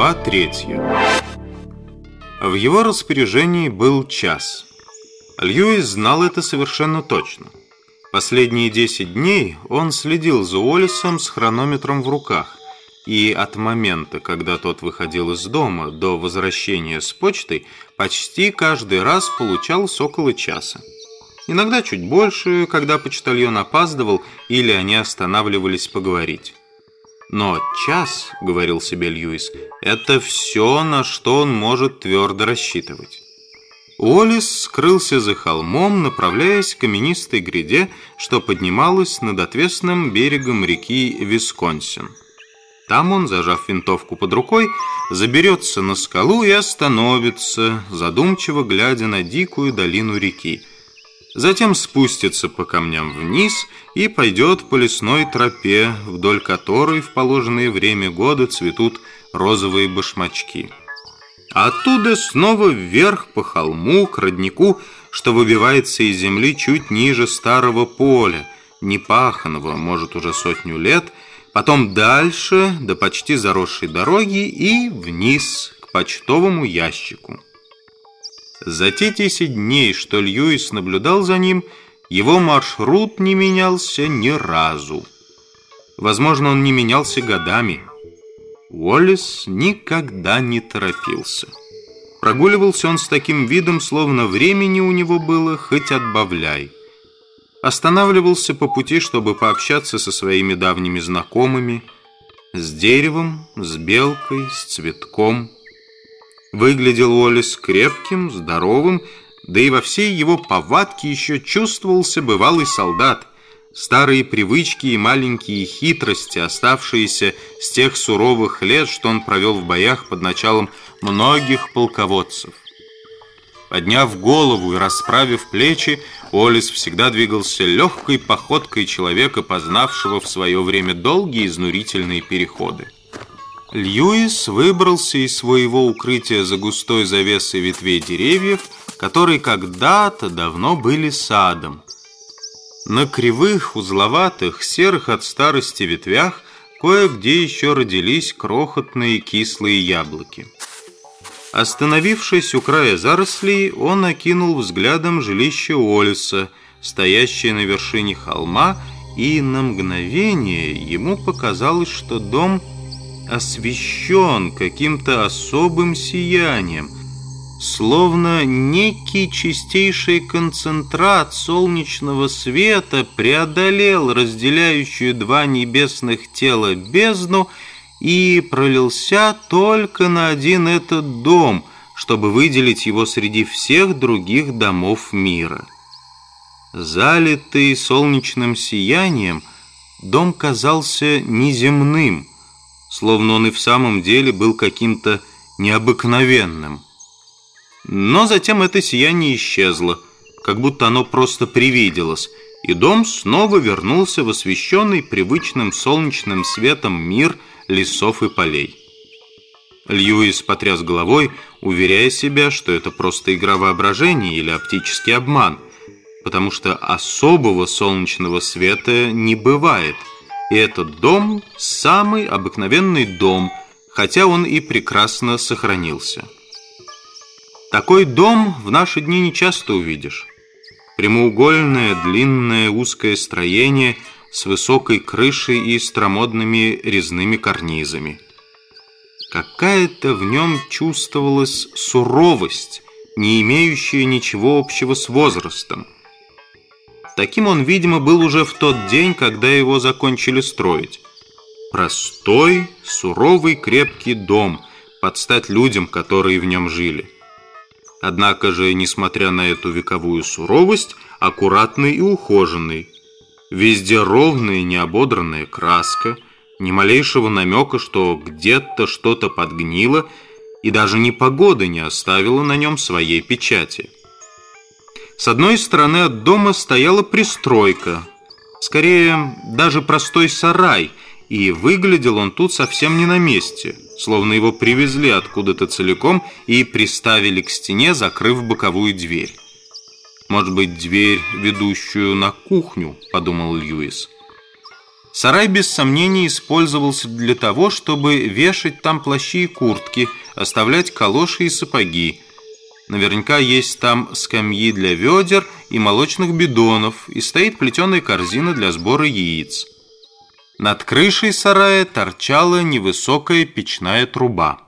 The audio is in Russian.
Глава третья. В его распоряжении был час. Льюис знал это совершенно точно. Последние 10 дней он следил за Уоллесом с хронометром в руках, и от момента, когда тот выходил из дома, до возвращения с почтой, почти каждый раз получалось около часа. Иногда чуть больше, когда почтальон опаздывал или они останавливались поговорить. Но час, говорил себе Льюис, это все, на что он может твердо рассчитывать. Уоллес скрылся за холмом, направляясь к каменистой гряде, что поднималась над отвесным берегом реки Висконсин. Там он, зажав винтовку под рукой, заберется на скалу и остановится, задумчиво глядя на дикую долину реки, затем спустится по камням вниз и пойдет по лесной тропе, вдоль которой в положенное время года цветут розовые башмачки. Оттуда снова вверх по холму к роднику, что выбивается из земли чуть ниже старого поля, непаханного, может, уже сотню лет, потом дальше до почти заросшей дороги и вниз к почтовому ящику. За те 10 дней, что Льюис наблюдал за ним, его маршрут не менялся ни разу. Возможно, он не менялся годами. Уоллес никогда не торопился. Прогуливался он с таким видом, словно времени у него было хоть отбавляй. Останавливался по пути, чтобы пообщаться со своими давними знакомыми, с деревом, с белкой, с цветком – Выглядел Уоллес крепким, здоровым, да и во всей его повадке еще чувствовался бывалый солдат. Старые привычки и маленькие хитрости, оставшиеся с тех суровых лет, что он провел в боях под началом многих полководцев. Подняв голову и расправив плечи, Олис всегда двигался легкой походкой человека, познавшего в свое время долгие изнурительные переходы. Льюис выбрался из своего укрытия за густой завесой ветвей деревьев, которые когда-то давно были садом. На кривых, узловатых, серых от старости ветвях кое-где еще родились крохотные кислые яблоки. Остановившись у края зарослей, он окинул взглядом жилище Олиса, стоящее на вершине холма, и на мгновение ему показалось, что дом – освещен каким-то особым сиянием, словно некий чистейший концентрат солнечного света преодолел разделяющую два небесных тела бездну и пролился только на один этот дом, чтобы выделить его среди всех других домов мира. Залитый солнечным сиянием, дом казался неземным – словно он и в самом деле был каким-то необыкновенным. Но затем это сияние исчезло, как будто оно просто привиделось, и дом снова вернулся в освещенный привычным солнечным светом мир лесов и полей. Льюис потряс головой, уверяя себя, что это просто игра воображения или оптический обман, потому что особого солнечного света не бывает – и этот дом – самый обыкновенный дом, хотя он и прекрасно сохранился. Такой дом в наши дни не часто увидишь. Прямоугольное, длинное, узкое строение с высокой крышей и стромодными резными карнизами. Какая-то в нем чувствовалась суровость, не имеющая ничего общего с возрастом – Таким он, видимо, был уже в тот день, когда его закончили строить. Простой, суровый, крепкий дом, под стать людям, которые в нем жили. Однако же, несмотря на эту вековую суровость, аккуратный и ухоженный. Везде ровная неободранная краска, ни малейшего намека, что где-то что-то подгнило, и даже непогода не оставила на нем своей печати. С одной стороны от дома стояла пристройка, скорее даже простой сарай, и выглядел он тут совсем не на месте, словно его привезли откуда-то целиком и приставили к стене, закрыв боковую дверь. «Может быть, дверь, ведущую на кухню?» – подумал Льюис. Сарай без сомнений использовался для того, чтобы вешать там плащи и куртки, оставлять калоши и сапоги. Наверняка есть там скамьи для ведер и молочных бидонов, и стоит плетеная корзина для сбора яиц. Над крышей сарая торчала невысокая печная труба.